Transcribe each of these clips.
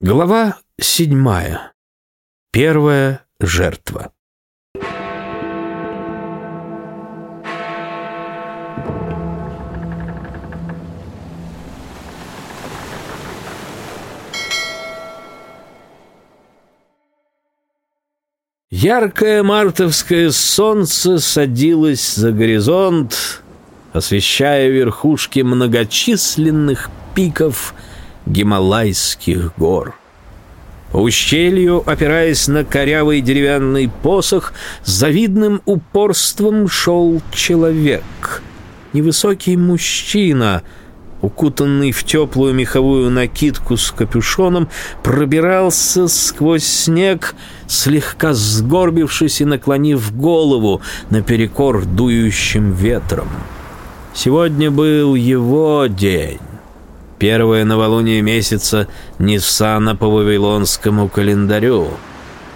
Глава седьмая. Первая жертва. Яркое мартовское солнце садилось за горизонт, освещая верхушки многочисленных пиков – Гималайских гор. По ущелью, опираясь на корявый деревянный посох, с завидным упорством шел человек. Невысокий мужчина, укутанный в теплую меховую накидку с капюшоном, пробирался сквозь снег, слегка сгорбившись и наклонив голову наперекор дующим ветром. Сегодня был его день. Первое новолуние месяца Ниссана по вавилонскому календарю —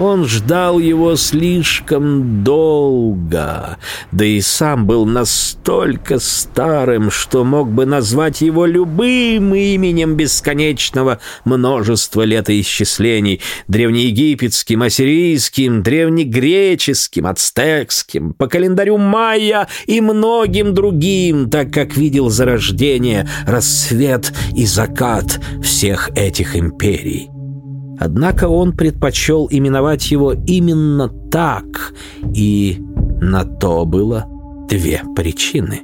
он ждал его слишком долго, да и сам был настолько старым, что мог бы назвать его любым именем бесконечного множества летоисчислений — древнеегипетским, ассирийским, древнегреческим, ацтекским, по календарю майя и многим другим, так как видел зарождение, рассвет и закат всех этих империй. Однако он предпочел именовать его именно так, и на то было две причины.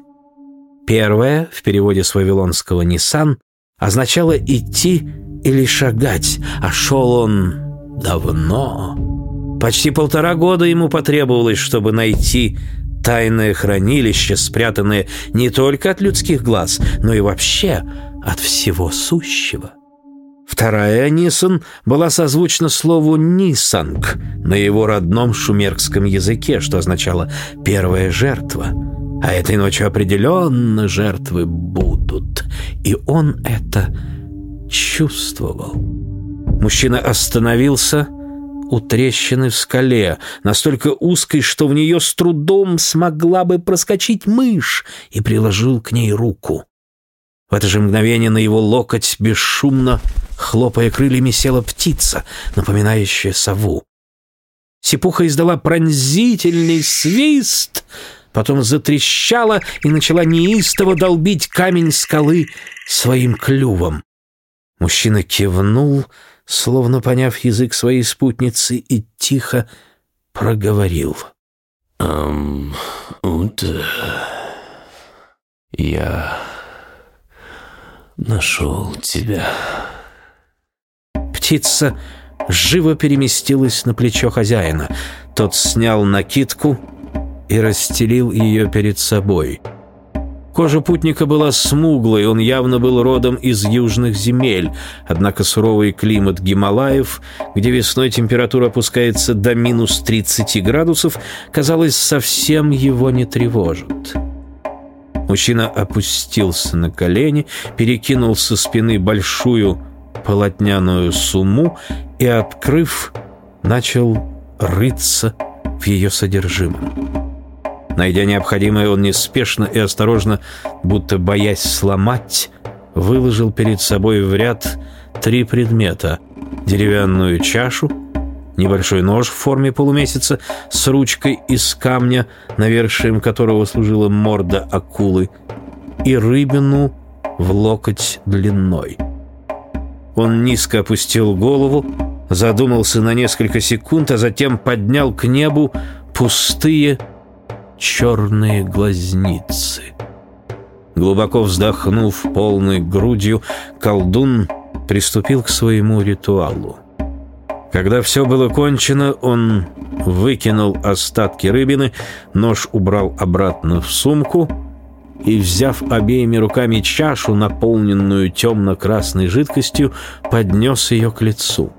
Первая, в переводе с вавилонского «Ниссан», означала идти или шагать, а шел он давно. Почти полтора года ему потребовалось, чтобы найти тайное хранилище, спрятанное не только от людских глаз, но и вообще от всего сущего. Вторая «Нисан» была созвучна слову «нисанг» на его родном шумерском языке, что означало «первая жертва». А этой ночью определенно жертвы будут. И он это чувствовал. Мужчина остановился у трещины в скале, настолько узкой, что в нее с трудом смогла бы проскочить мышь, и приложил к ней руку. В это же мгновение на его локоть бесшумно, хлопая крыльями, села птица, напоминающая сову. Сипуха издала пронзительный свист, потом затрещала и начала неистово долбить камень скалы своим клювом. Мужчина кивнул, словно поняв язык своей спутницы, и тихо проговорил. «Эм, Уда, я нашел тебя». Птица живо переместилась на плечо хозяина. Тот снял накидку и расстелил ее перед собой. Кожа путника была смуглой, он явно был родом из южных земель, однако суровый климат Гималаев, где весной температура опускается до минус 30 градусов, казалось, совсем его не тревожит. Мужчина опустился на колени, перекинул со спины большую полотняную сумму и, открыв, начал рыться в ее содержимом. Найдя необходимое, он неспешно и осторожно, будто боясь сломать, выложил перед собой в ряд три предмета — деревянную чашу, небольшой нож в форме полумесяца с ручкой из камня, навершием которого служила морда акулы, и рыбину в локоть длиной. Он низко опустил голову, задумался на несколько секунд, а затем поднял к небу пустые черные глазницы. Глубоко вздохнув полной грудью, колдун приступил к своему ритуалу. Когда все было кончено, он выкинул остатки рыбины, нож убрал обратно в сумку и, взяв обеими руками чашу, наполненную темно-красной жидкостью, поднес ее к лицу.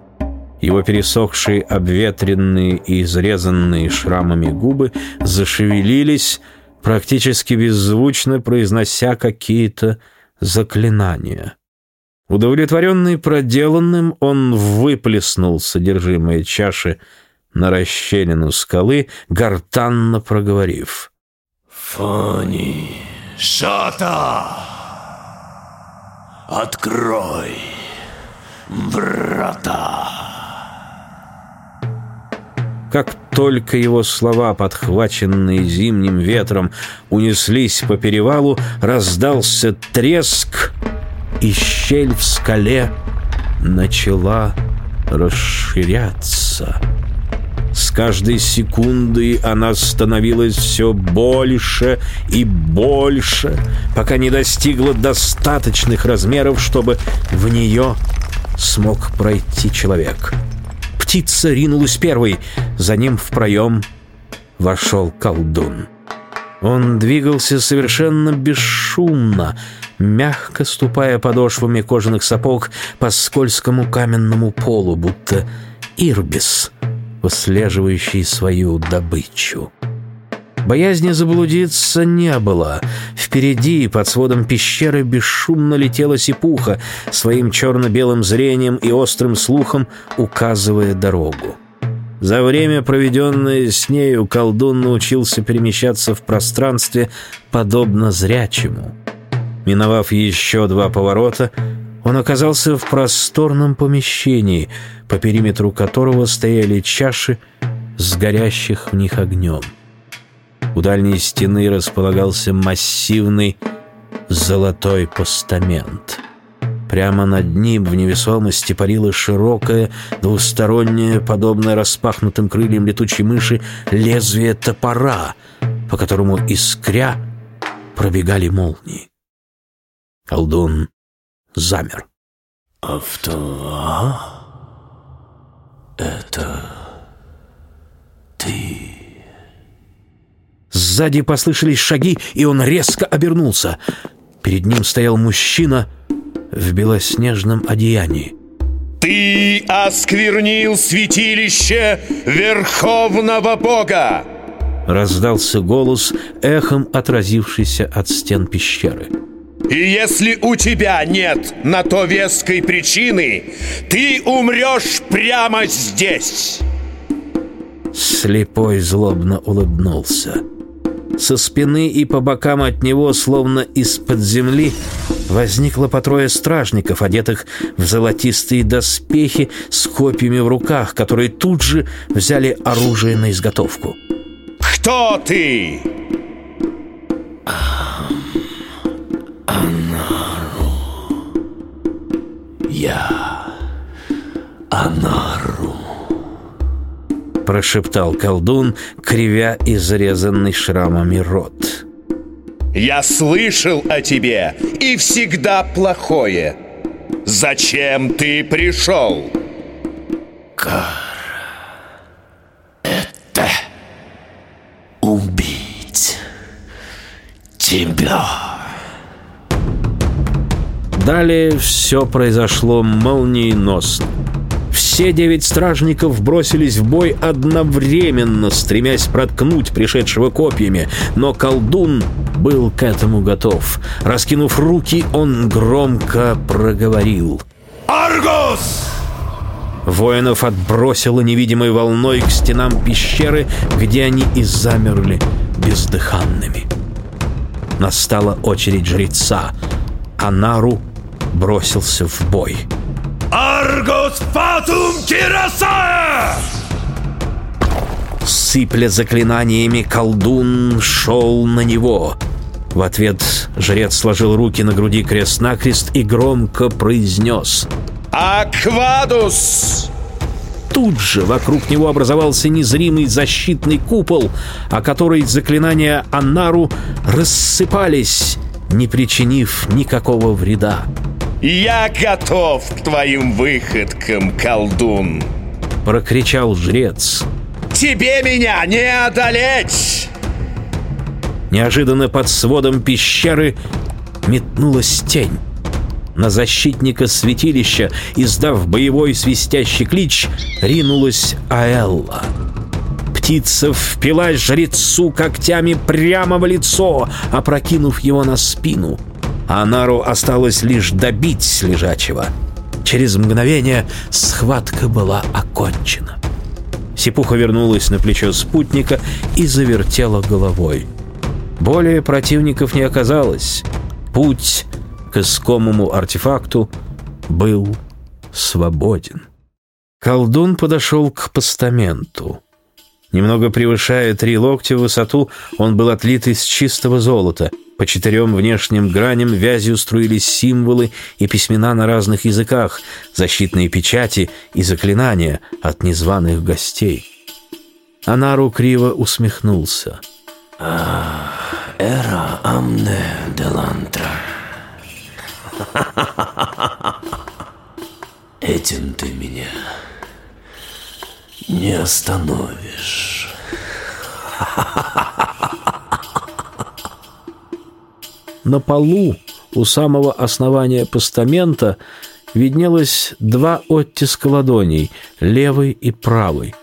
Его пересохшие, обветренные и изрезанные шрамами губы зашевелились, практически беззвучно произнося какие-то заклинания. Удовлетворенный проделанным, он выплеснул содержимое чаши на расщелину скалы, гортанно проговорив. «Фони, Шата, открой, врата. Как только его слова, подхваченные зимним ветром, унеслись по перевалу, раздался треск, и щель в скале начала расширяться. С каждой секундой она становилась все больше и больше, пока не достигла достаточных размеров, чтобы в нее смог пройти человек. Птица ринулась первой, за ним в проем вошел колдун. Он двигался совершенно бесшумно, мягко ступая подошвами кожаных сапог по скользкому каменному полу, будто ирбис — выслеживающий свою добычу. Боязни заблудиться не было. Впереди, под сводом пещеры, бесшумно летела сипуха, своим черно-белым зрением и острым слухом указывая дорогу. За время, проведенное с нею, колдун научился перемещаться в пространстве, подобно зрячему. Миновав еще два поворота, он оказался в просторном помещении, по периметру которого стояли чаши с горящих в них огнем. У дальней стены располагался массивный золотой постамент. Прямо над ним в невесомости парило широкое, двустороннее, подобное распахнутым крыльям летучей мыши, лезвие топора, по которому искря пробегали молнии. Колдун замер. Автоа? Это ты. Сзади послышались шаги, и он резко обернулся. Перед ним стоял мужчина в белоснежном одеянии. «Ты осквернил святилище Верховного Бога!» Раздался голос, эхом отразившийся от стен пещеры. И если у тебя нет на то веской причины, ты умрешь прямо здесь. Слепой злобно улыбнулся. Со спины и по бокам от него, словно из-под земли, возникло по трое стражников, одетых в золотистые доспехи с копьями в руках, которые тут же взяли оружие на изготовку. «Кто ты?» Я Анару. Прошептал колдун, кривя и зарезанный шрамами рот. Я слышал о тебе и всегда плохое. Зачем ты пришел? Кар. Это убить тебя. Далее все произошло молниеносно. Все девять стражников бросились в бой одновременно, стремясь проткнуть пришедшего копьями, но колдун был к этому готов. Раскинув руки, он громко проговорил. «Аргос!» Воинов отбросило невидимой волной к стенам пещеры, где они и замерли бездыханными. Настала очередь жреца. Анару бросился в бой. «Аргос фатум кирасая!» Сыпля заклинаниями, колдун шел на него. В ответ жрец сложил руки на груди крест-накрест и громко произнес «Аквадус!» Тут же вокруг него образовался незримый защитный купол, о который заклинания Аннару рассыпались, не причинив никакого вреда. «Я готов к твоим выходкам, колдун!» Прокричал жрец. «Тебе меня не одолеть!» Неожиданно под сводом пещеры метнулась тень. На защитника святилища, издав боевой свистящий клич, ринулась Аэлла. Птица впилась жрецу когтями прямо в лицо, опрокинув его на спину. Анару осталось лишь добить лежачего. Через мгновение схватка была окончена. Сипуха вернулась на плечо спутника и завертела головой. Более противников не оказалось. Путь к искомому артефакту был свободен. Колдун подошел к постаменту. Немного превышая три локтя в высоту, он был отлит из чистого золота. По четырем внешним граням вязью струились символы и письмена на разных языках, защитные печати и заклинания от незваных гостей. Анару криво усмехнулся. А, эра амне делантра. Этим ты меня не остановишь. На полу у самого основания постамента виднелось два оттиска ладоней, левый и правый.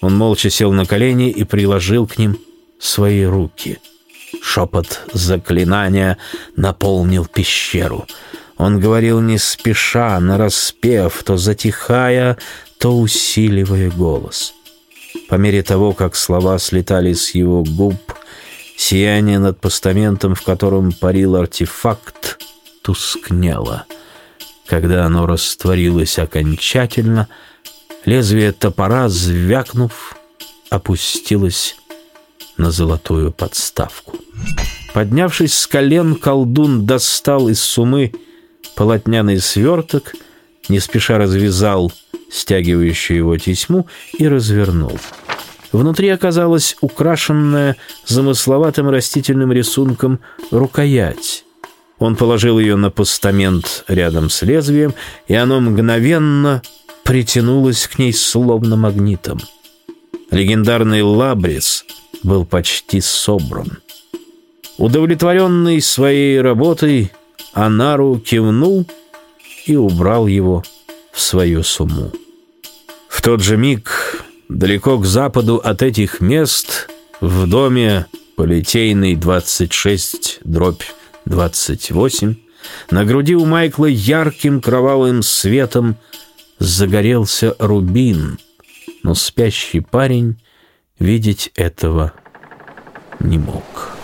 Он молча сел на колени и приложил к ним свои руки. Шепот заклинания наполнил пещеру. Он говорил не спеша, нараспев, то затихая, то усиливая голос. По мере того, как слова слетали с его губ, сияние над постаментом, в котором парил артефакт, тускнело. Когда оно растворилось окончательно, лезвие топора, звякнув, опустилось на золотую подставку. Поднявшись с колен, колдун достал из сумы полотняный сверток, не спеша развязал стягивающую его тесьму и развернул. Внутри оказалась украшенная замысловатым растительным рисунком рукоять. Он положил ее на постамент рядом с лезвием, и оно мгновенно притянулось к ней словно магнитом. Легендарный лабрис был почти собран. Удовлетворенный своей работой, Анару кивнул и убрал его в свою сумму. В тот же миг, далеко к западу от этих мест, в доме Полетейный 26 дробь 28, на груди у Майкла ярким кровавым светом загорелся рубин, но спящий парень видеть этого не мог.